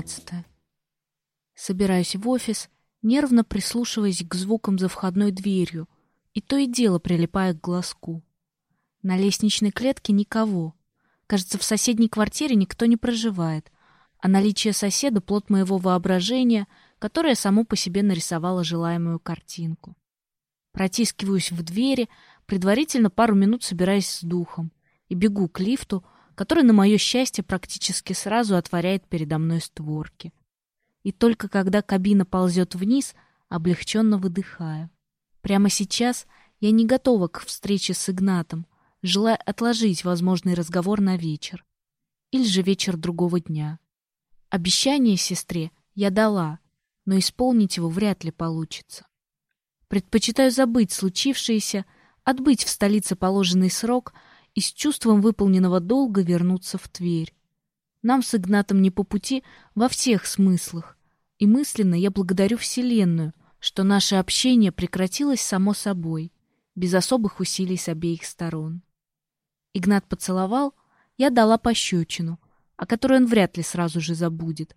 двенадцатое. Собираюсь в офис, нервно прислушиваясь к звукам за входной дверью, и то и дело прилипая к глазку. На лестничной клетке никого. Кажется, в соседней квартире никто не проживает, а наличие соседа — плод моего воображения, которое само по себе нарисовало желаемую картинку. Протискиваюсь в двери, предварительно пару минут собираясь с духом, и бегу к лифту, который, на мое счастье, практически сразу отворяет передо мной створки. И только когда кабина ползет вниз, облегченно выдыхаю. Прямо сейчас я не готова к встрече с Игнатом, желая отложить возможный разговор на вечер. Или же вечер другого дня. Обещание сестре я дала, но исполнить его вряд ли получится. Предпочитаю забыть случившееся, отбыть в столице положенный срок и с чувством выполненного долга вернуться в Тверь. Нам с Игнатом не по пути во всех смыслах, и мысленно я благодарю Вселенную, что наше общение прекратилось само собой, без особых усилий с обеих сторон. Игнат поцеловал, я дала пощечину, о которой он вряд ли сразу же забудет.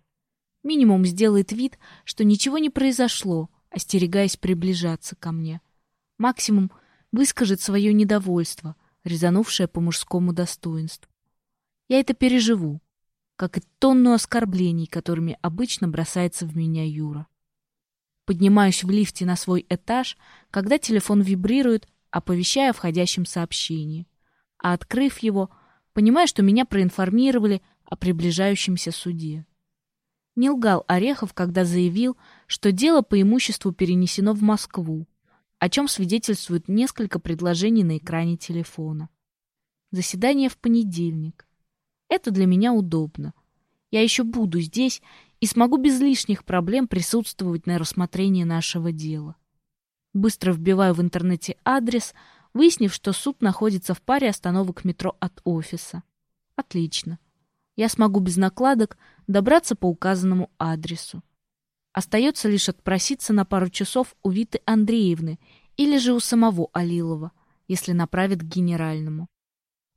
Минимум сделает вид, что ничего не произошло, остерегаясь приближаться ко мне. Максимум выскажет свое недовольство, резанувшее по мужскому достоинству. Я это переживу, как и тонну оскорблений, которыми обычно бросается в меня Юра. Поднимаюсь в лифте на свой этаж, когда телефон вибрирует, оповещая о входящем сообщении. А открыв его, понимаю, что меня проинформировали о приближающемся суде. Не лгал Орехов, когда заявил, что дело по имуществу перенесено в Москву, о чем свидетельствует несколько предложений на экране телефона. Заседание в понедельник. Это для меня удобно. Я еще буду здесь и смогу без лишних проблем присутствовать на рассмотрении нашего дела. Быстро вбиваю в интернете адрес, выяснив, что суд находится в паре остановок метро от офиса. Отлично я смогу без накладок добраться по указанному адресу. Остается лишь отпроситься на пару часов у Виты Андреевны или же у самого Алилова, если направят к генеральному.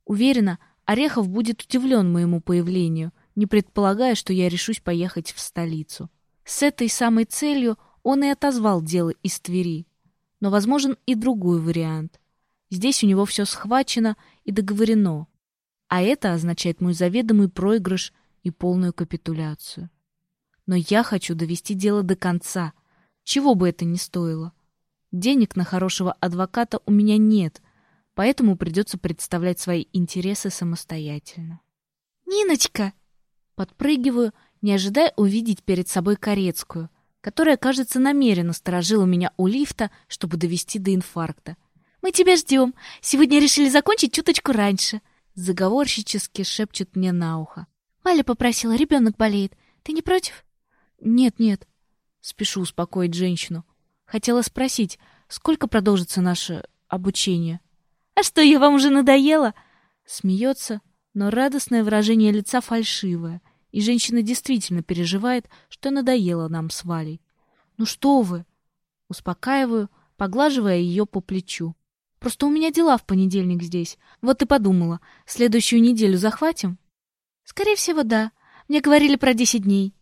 Уверена, Орехов будет удивлен моему появлению, не предполагая, что я решусь поехать в столицу. С этой самой целью он и отозвал дело из Твери. Но возможен и другой вариант. Здесь у него все схвачено и договорено, а это означает мой заведомый проигрыш и полную капитуляцию. Но я хочу довести дело до конца, чего бы это ни стоило. Денег на хорошего адвоката у меня нет, поэтому придется представлять свои интересы самостоятельно. «Ниночка!» Подпрыгиваю, не ожидая увидеть перед собой Корецкую, которая, кажется, намеренно сторожила меня у лифта, чтобы довести до инфаркта. «Мы тебя ждем. Сегодня решили закончить чуточку раньше заговорщически шепчет мне на ухо. «Валя попросила, ребенок болеет. Ты не против?» «Нет, нет». Спешу успокоить женщину. Хотела спросить, сколько продолжится наше обучение. «А что, я вам уже надоела?» Смеется, но радостное выражение лица фальшивое, и женщина действительно переживает, что надоело нам с Валей. «Ну что вы?» Успокаиваю, поглаживая ее по плечу. Просто у меня дела в понедельник здесь. Вот и подумала, следующую неделю захватим? Скорее всего, да. Мне говорили про десять дней.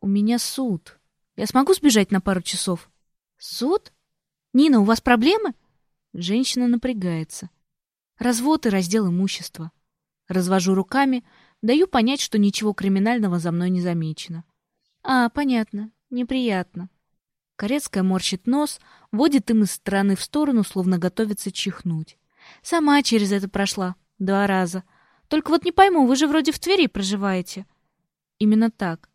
У меня суд. Я смогу сбежать на пару часов? Суд? Нина, у вас проблемы? Женщина напрягается. Развод и раздел имущества. Развожу руками, даю понять, что ничего криминального за мной не замечено. А, понятно. Неприятно. Корецкая морщит нос, водит им из стороны в сторону, словно готовится чихнуть. Сама через это прошла. Два раза. Только вот не пойму, вы же вроде в Твери проживаете. Именно так.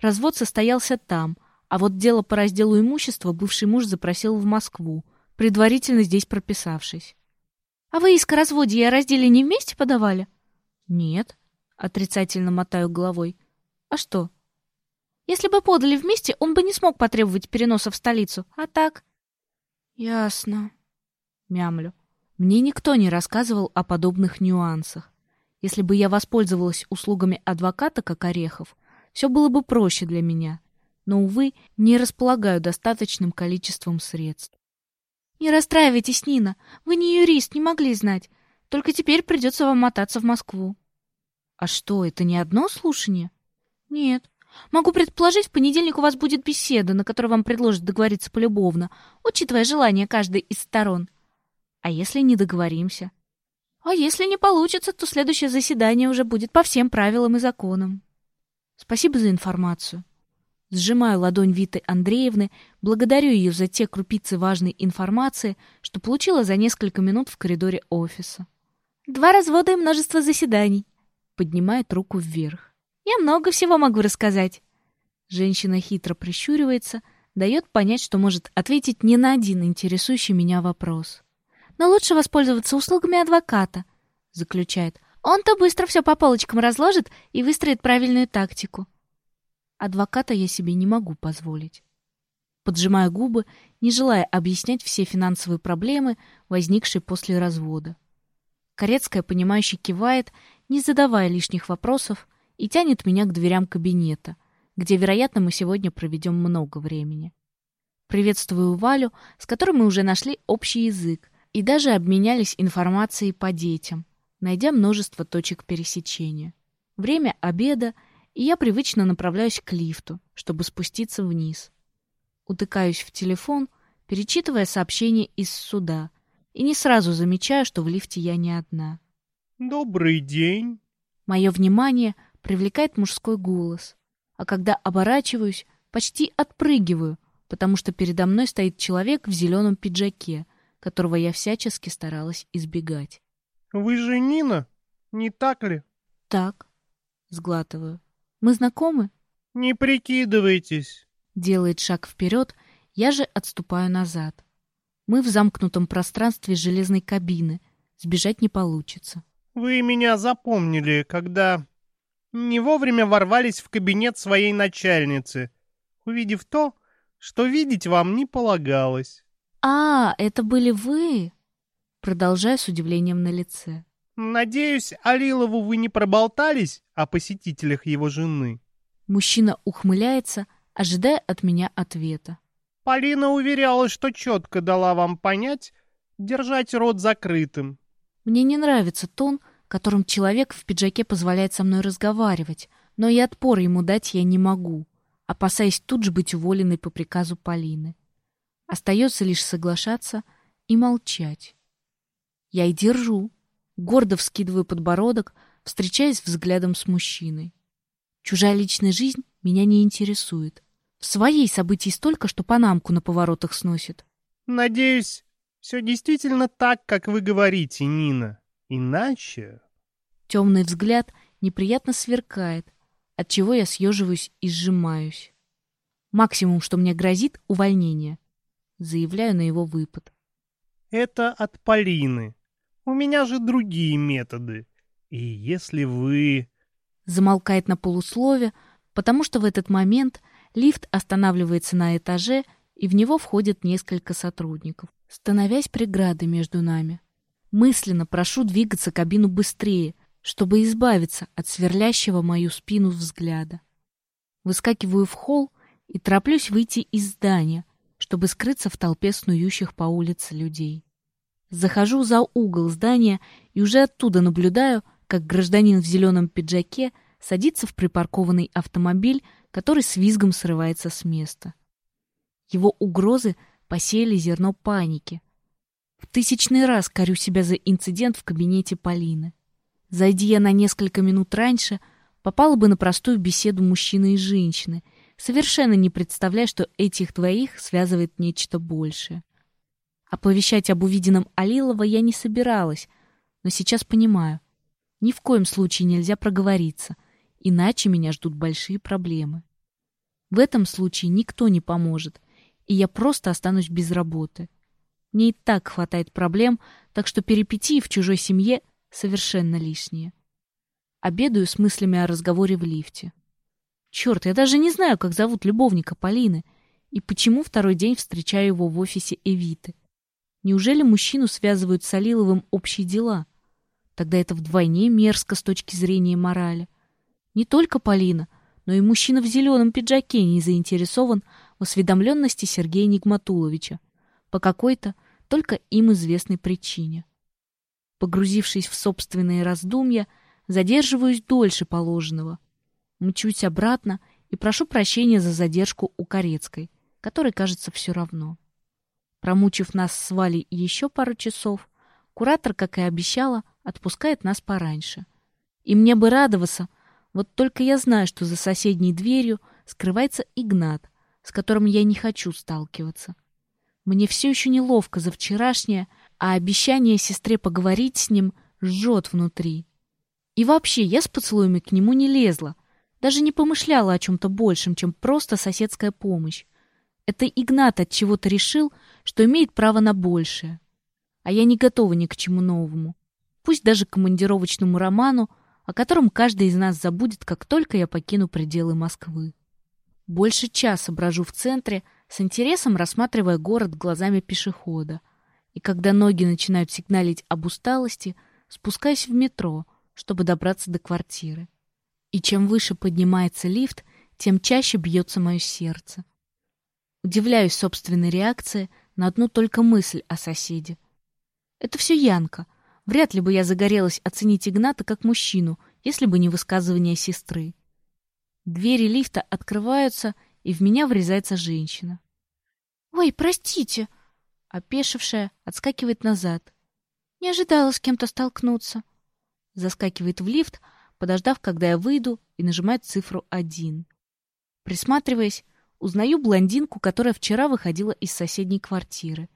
Развод состоялся там, а вот дело по разделу имущества бывший муж запросил в Москву, предварительно здесь прописавшись. А вы иск о разводе и о разделе не вместе подавали? Нет, отрицательно мотаю головой. А что? Если бы подали вместе, он бы не смог потребовать переноса в столицу. А так... Ясно. Мямлю. Мне никто не рассказывал о подобных нюансах. Если бы я воспользовалась услугами адвоката, как Орехов, все было бы проще для меня. Но, увы, не располагаю достаточным количеством средств. Не расстраивайтесь, Нина. Вы не юрист, не могли знать. Только теперь придется вам мотаться в Москву. А что, это не одно слушание? Нет. Могу предположить, в понедельник у вас будет беседа, на которой вам предложат договориться полюбовно, учитывая желание каждой из сторон. А если не договоримся? А если не получится, то следующее заседание уже будет по всем правилам и законам. Спасибо за информацию. Сжимаю ладонь Виты Андреевны, благодарю ее за те крупицы важной информации, что получила за несколько минут в коридоре офиса. Два развода и множество заседаний. Поднимает руку вверх. Я много всего могу рассказать. Женщина хитро прищуривается, дает понять, что может ответить не на один интересующий меня вопрос. Но лучше воспользоваться услугами адвоката, заключает. Он-то быстро все по полочкам разложит и выстроит правильную тактику. Адвоката я себе не могу позволить. Поджимаю губы, не желая объяснять все финансовые проблемы, возникшие после развода. Корецкая, понимающе кивает, не задавая лишних вопросов, и тянет меня к дверям кабинета, где, вероятно, мы сегодня проведем много времени. Приветствую Валю, с которой мы уже нашли общий язык и даже обменялись информацией по детям, найдя множество точек пересечения. Время обеда — и я привычно направляюсь к лифту, чтобы спуститься вниз. Утыкаюсь в телефон, перечитывая сообщение из суда, и не сразу замечаю, что в лифте я не одна. «Добрый день!» Мое внимание привлекает мужской голос, а когда оборачиваюсь, почти отпрыгиваю, потому что передо мной стоит человек в зеленом пиджаке, которого я всячески старалась избегать. «Вы же Нина, не так ли?» «Так», — сглатываю. Мы знакомы? Не прикидывайтесь. Делает шаг вперед, я же отступаю назад. Мы в замкнутом пространстве железной кабины. Сбежать не получится. Вы меня запомнили, когда не вовремя ворвались в кабинет своей начальницы, увидев то, что видеть вам не полагалось. А, это были вы? Продолжая с удивлением на лице. Надеюсь, Алилову вы не проболтались о посетителях его жены. Мужчина ухмыляется, ожидая от меня ответа. Полина уверяла, что четко дала вам понять держать рот закрытым. Мне не нравится тон, которым человек в пиджаке позволяет со мной разговаривать, но и отпор ему дать я не могу, опасаясь тут же быть уволенной по приказу Полины. Остается лишь соглашаться и молчать. Я и держу, Гордо вскидываю подбородок, встречаясь взглядом с мужчиной. Чужая личная жизнь меня не интересует. В своей событий столько, что панамку на поворотах сносит. Надеюсь, все действительно так, как вы говорите, Нина. Иначе... Темный взгляд неприятно сверкает, от чего я съеживаюсь и сжимаюсь. Максимум, что мне грозит — увольнение. Заявляю на его выпад. Это от Полины. У меня же другие методы. И если вы...» Замолкает на полуслове, потому что в этот момент лифт останавливается на этаже, и в него входят несколько сотрудников, становясь преградой между нами. Мысленно прошу двигаться кабину быстрее, чтобы избавиться от сверлящего мою спину взгляда. Выскакиваю в холл и тороплюсь выйти из здания, чтобы скрыться в толпе снующих по улице людей. Захожу за угол здания и уже оттуда наблюдаю, как гражданин в зеленом пиджаке садится в припаркованный автомобиль, который с визгом срывается с места. Его угрозы посеяли зерно паники. В тысячный раз корю себя за инцидент в кабинете Полины. Зайди я на несколько минут раньше, попала бы на простую беседу мужчины и женщины, совершенно не представляя, что этих двоих связывает нечто большее. Оповещать об увиденном Алилова я не собиралась, но сейчас понимаю. Ни в коем случае нельзя проговориться, иначе меня ждут большие проблемы. В этом случае никто не поможет, и я просто останусь без работы. Мне и так хватает проблем, так что перипетии в чужой семье совершенно лишние. Обедаю с мыслями о разговоре в лифте. Черт, я даже не знаю, как зовут любовника Полины и почему второй день встречаю его в офисе Эвиты. Неужели мужчину связывают с Алиловым общие дела? Тогда это вдвойне мерзко с точки зрения морали. Не только Полина, но и мужчина в зеленом пиджаке не заинтересован в осведомленности Сергея Нигматуловича по какой-то только им известной причине. Погрузившись в собственные раздумья, задерживаюсь дольше положенного. Мчусь обратно и прошу прощения за задержку у Корецкой, которой кажется все равно. Промучив нас с Валей еще пару часов, куратор, как и обещала, отпускает нас пораньше. И мне бы радоваться, вот только я знаю, что за соседней дверью скрывается Игнат, с которым я не хочу сталкиваться. Мне все еще неловко за вчерашнее, а обещание сестре поговорить с ним жжет внутри. И вообще, я с поцелуями к нему не лезла, даже не помышляла о чем-то большем, чем просто соседская помощь. Это Игнат от чего-то решил, что имеет право на большее. А я не готова ни к чему новому. Пусть даже к командировочному роману, о котором каждый из нас забудет, как только я покину пределы Москвы. Больше часа брожу в центре, с интересом рассматривая город глазами пешехода. И когда ноги начинают сигналить об усталости, спускаюсь в метро, чтобы добраться до квартиры. И чем выше поднимается лифт, тем чаще бьется мое сердце. Удивляюсь собственной реакции на одну только мысль о соседе. Это все Янка. Вряд ли бы я загорелась оценить Игната как мужчину, если бы не высказывание сестры. Двери лифта открываются, и в меня врезается женщина. «Ой, простите!» Опешившая отскакивает назад. «Не ожидала с кем-то столкнуться». Заскакивает в лифт, подождав, когда я выйду, и нажимает цифру один. Присматриваясь, узнаю блондинку, которая вчера выходила из соседней квартиры.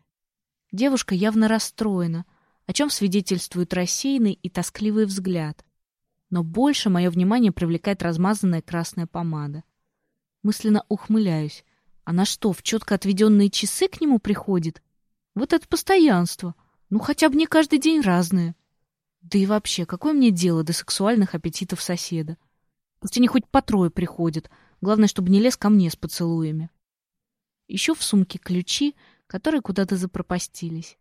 Девушка явно расстроена, о чем свидетельствует рассеянный и тоскливый взгляд но больше мое внимание привлекает размазанная красная помада. Мысленно ухмыляюсь. Она что, в четко отведенные часы к нему приходит? Вот это постоянство. Ну, хотя бы не каждый день разное. Да и вообще, какое мне дело до сексуальных аппетитов соседа? Пусть они хоть по трое приходят. Главное, чтобы не лез ко мне с поцелуями. Ищу в сумке ключи, которые куда-то запропастились.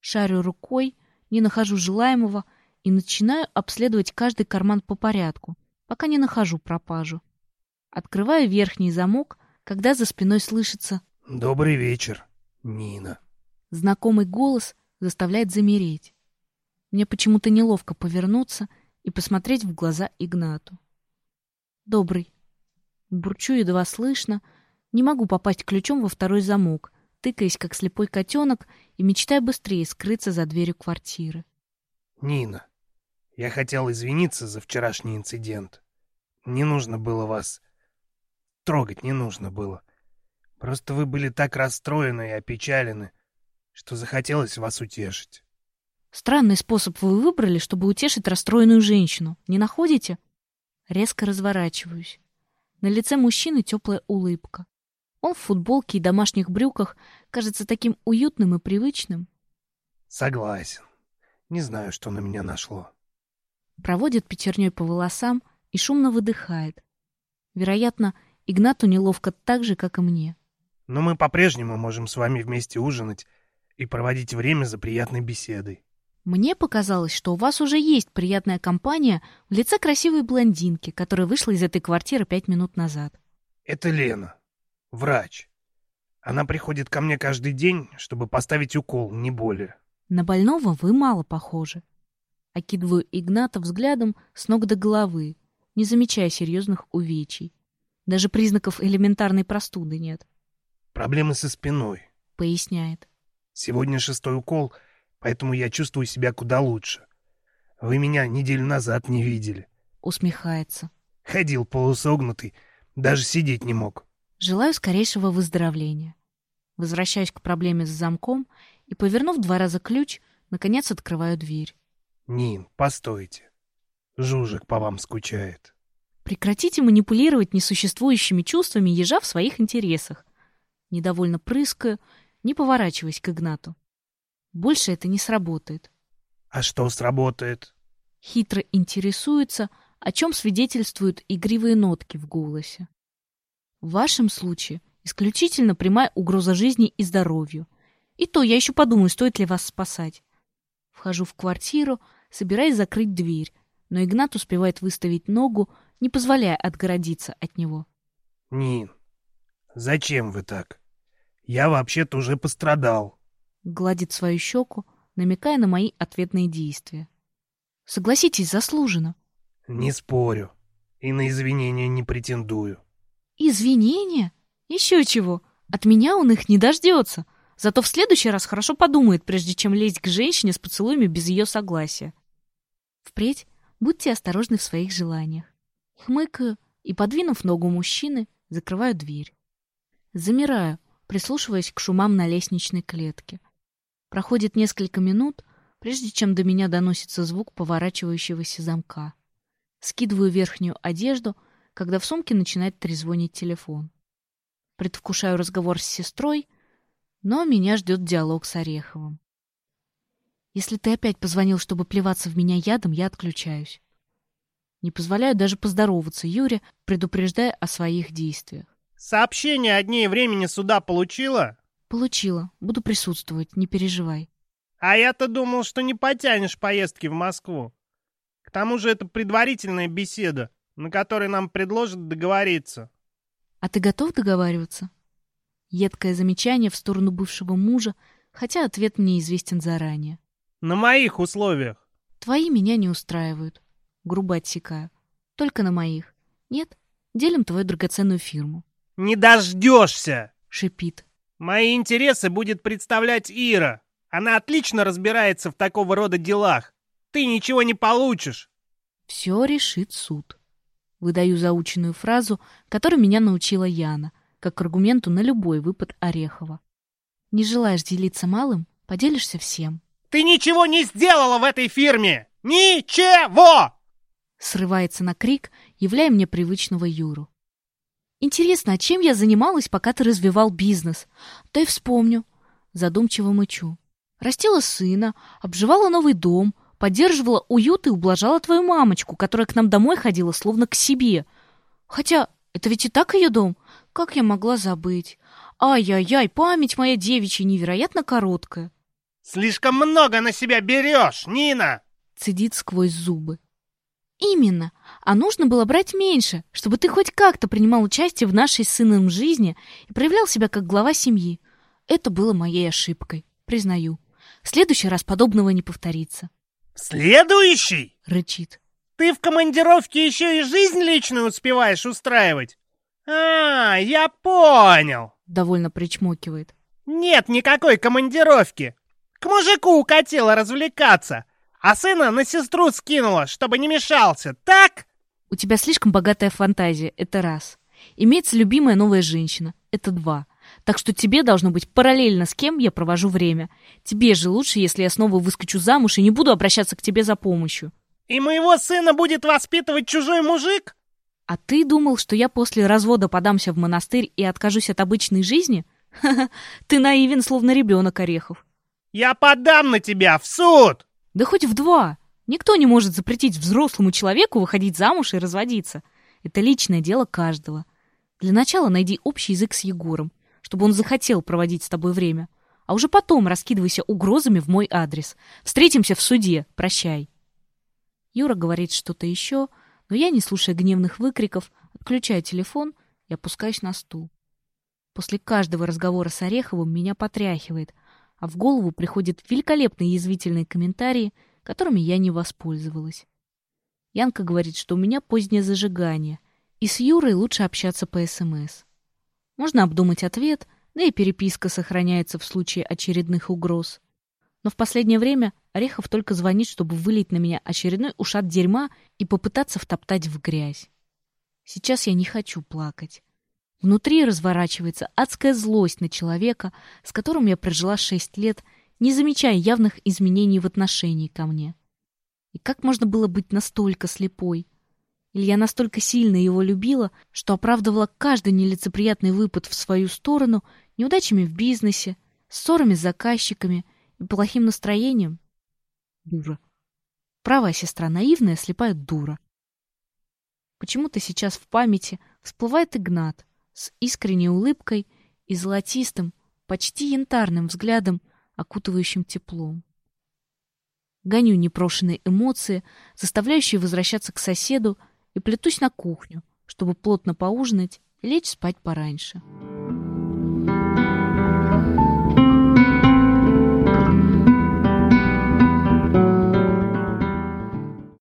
Шарю рукой, не нахожу желаемого — и начинаю обследовать каждый карман по порядку, пока не нахожу пропажу. Открываю верхний замок, когда за спиной слышится «Добрый вечер, Нина». Знакомый голос заставляет замереть. Мне почему-то неловко повернуться и посмотреть в глаза Игнату. «Добрый». Бурчу едва слышно, не могу попасть ключом во второй замок, тыкаясь, как слепой котенок, и мечтая быстрее скрыться за дверью квартиры. «Нина, я хотел извиниться за вчерашний инцидент. Не нужно было вас... Трогать не нужно было. Просто вы были так расстроены и опечалены, что захотелось вас утешить. Странный способ вы выбрали, чтобы утешить расстроенную женщину. Не находите? Резко разворачиваюсь. На лице мужчины теплая улыбка. Он в футболке и домашних брюках кажется таким уютным и привычным. Согласен. Не знаю, что на меня нашло проводит пятерней по волосам и шумно выдыхает. Вероятно, Игнату неловко так же, как и мне. Но мы по-прежнему можем с вами вместе ужинать и проводить время за приятной беседой. Мне показалось, что у вас уже есть приятная компания в лице красивой блондинки, которая вышла из этой квартиры пять минут назад. Это Лена, врач. Она приходит ко мне каждый день, чтобы поставить укол, не более. На больного вы мало похожи. Окидываю Игната взглядом с ног до головы, не замечая серьезных увечий. Даже признаков элементарной простуды нет. «Проблемы со спиной», — поясняет. «Сегодня шестой укол, поэтому я чувствую себя куда лучше. Вы меня неделю назад не видели». Усмехается. Ходил полусогнутый, даже сидеть не мог. Желаю скорейшего выздоровления. Возвращаюсь к проблеме с замком и, повернув два раза ключ, наконец открываю дверь. Нин, постойте. Жужик по вам скучает. Прекратите манипулировать несуществующими чувствами ежа в своих интересах. Недовольно прыскаю, не поворачиваясь к Игнату. Больше это не сработает. А что сработает? Хитро интересуется, о чем свидетельствуют игривые нотки в голосе. В вашем случае исключительно прямая угроза жизни и здоровью. И то я еще подумаю, стоит ли вас спасать. Вхожу в квартиру, собираясь закрыть дверь, но Игнат успевает выставить ногу, не позволяя отгородиться от него. «Нин, зачем вы так? Я вообще-то уже пострадал». Гладит свою щеку, намекая на мои ответные действия. «Согласитесь, заслуженно». «Не спорю. И на извинения не претендую». Извинения? Еще чего. От меня он их не дождется. Зато в следующий раз хорошо подумает, прежде чем лезть к женщине с поцелуями без ее согласия. Впредь будьте осторожны в своих желаниях. Хмыкаю и, подвинув ногу мужчины, закрываю дверь. Замираю, прислушиваясь к шумам на лестничной клетке. Проходит несколько минут, прежде чем до меня доносится звук поворачивающегося замка. Скидываю верхнюю одежду, когда в сумке начинает трезвонить телефон. Предвкушаю разговор с сестрой, но меня ждет диалог с Ореховым. Если ты опять позвонил, чтобы плеваться в меня ядом, я отключаюсь. Не позволяю даже поздороваться Юре, предупреждая о своих действиях. Сообщение о дне и времени суда получила? Получила. Буду присутствовать, не переживай. А я-то думал, что не потянешь поездки в Москву. К тому же это предварительная беседа, на которой нам предложат договориться. А ты готов договариваться? Едкое замечание в сторону бывшего мужа, хотя ответ мне известен заранее. На моих условиях. Твои меня не устраивают. Грубо отсекаю. Только на моих. Нет, делим твою драгоценную фирму. Не дождешься! Шипит. Мои интересы будет представлять Ира. Она отлично разбирается в такого рода делах. Ты ничего не получишь. Все решит суд. Выдаю заученную фразу, которой меня научила Яна, как аргументу на любой выпад Орехова. Не желаешь делиться малым, поделишься всем. Ты ничего не сделала в этой фирме! Ничего! Срывается на крик, являя мне привычного Юру. Интересно, а чем я занималась, пока ты развивал бизнес? Да и вспомню. Задумчиво мычу. Растила сына, обживала новый дом, поддерживала уют и ублажала твою мамочку, которая к нам домой ходила словно к себе. Хотя это ведь и так ее дом. Как я могла забыть? Ай-яй-яй, память моя девичья невероятно короткая. Слишком много на себя берешь, Нина! Цедит сквозь зубы. Именно. А нужно было брать меньше, чтобы ты хоть как-то принимал участие в нашей с сыном жизни и проявлял себя как глава семьи. Это было моей ошибкой, признаю. В следующий раз подобного не повторится. «Следующий?» — рычит. «Ты в командировке еще и жизнь личную успеваешь устраивать? А, я понял!» — довольно причмокивает. «Нет никакой командировки! К мужику укатила развлекаться, а сына на сестру скинула, чтобы не мешался, так?» У тебя слишком богатая фантазия, это раз. Имеется любимая новая женщина, это два. Так что тебе должно быть параллельно с кем я провожу время. Тебе же лучше, если я снова выскочу замуж и не буду обращаться к тебе за помощью. И моего сына будет воспитывать чужой мужик? А ты думал, что я после развода подамся в монастырь и откажусь от обычной жизни? Ха-ха, ты наивен, словно ребенок Орехов. Я подам на тебя в суд! Да хоть в два. Никто не может запретить взрослому человеку выходить замуж и разводиться. Это личное дело каждого. Для начала найди общий язык с Егором, чтобы он захотел проводить с тобой время. А уже потом раскидывайся угрозами в мой адрес. Встретимся в суде. Прощай. Юра говорит что-то еще, но я, не слушая гневных выкриков, отключаю телефон и опускаюсь на стул. После каждого разговора с Ореховым меня потряхивает, а в голову приходят великолепные язвительные комментарии — которыми я не воспользовалась. Янка говорит, что у меня позднее зажигание, и с Юрой лучше общаться по СМС. Можно обдумать ответ, да и переписка сохраняется в случае очередных угроз. Но в последнее время Орехов только звонит, чтобы вылить на меня очередной ушат дерьма и попытаться втоптать в грязь. Сейчас я не хочу плакать. Внутри разворачивается адская злость на человека, с которым я прожила шесть лет не замечая явных изменений в отношении ко мне. И как можно было быть настолько слепой? Или я настолько сильно его любила, что оправдывала каждый нелицеприятный выпад в свою сторону неудачами в бизнесе, ссорами с заказчиками и плохим настроением? Дура. Правая сестра, наивная, слепая дура. Почему-то сейчас в памяти всплывает Игнат с искренней улыбкой и золотистым, почти янтарным взглядом окутывающим теплом. Гоню непрошенные эмоции, заставляющие возвращаться к соседу, и плетусь на кухню, чтобы плотно поужинать и лечь спать пораньше.